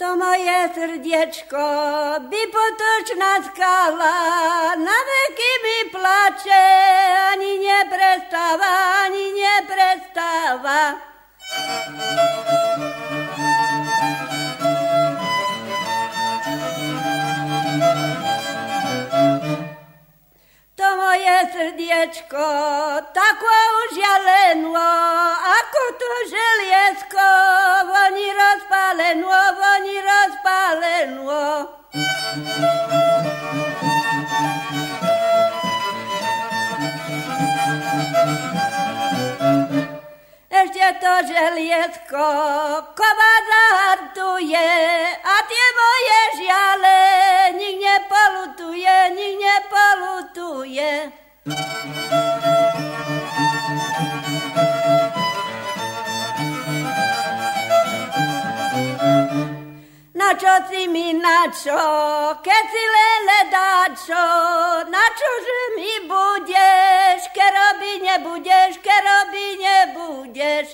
To moje srdiečko by potočná skala, na veky mi plače, ani neprestáva, ani neprestáva. To moje srdiečko, tako užialeno, Ešte to želiesko kova zahartuje a tie moje žiale nik nepolutuje, nik nepolutuje. Čo si mi na čo, keď si lele dačo, na čo že mi budeš, keď robi nebudeš, keď robi nebudeš.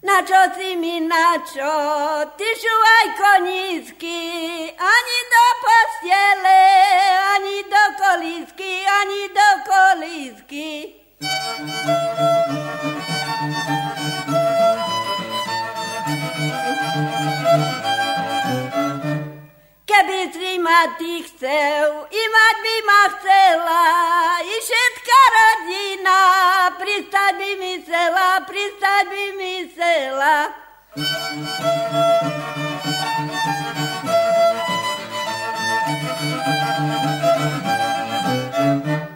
Na čo si mi na čo, ty šuvaj konísky, ani do postele, kolísky, ani do kolísky. Keby si ma ty chcel, i mať by ma chcela, i všetká rodina, pristať by mi chcela, pristať by mi chcela. Thank you. Música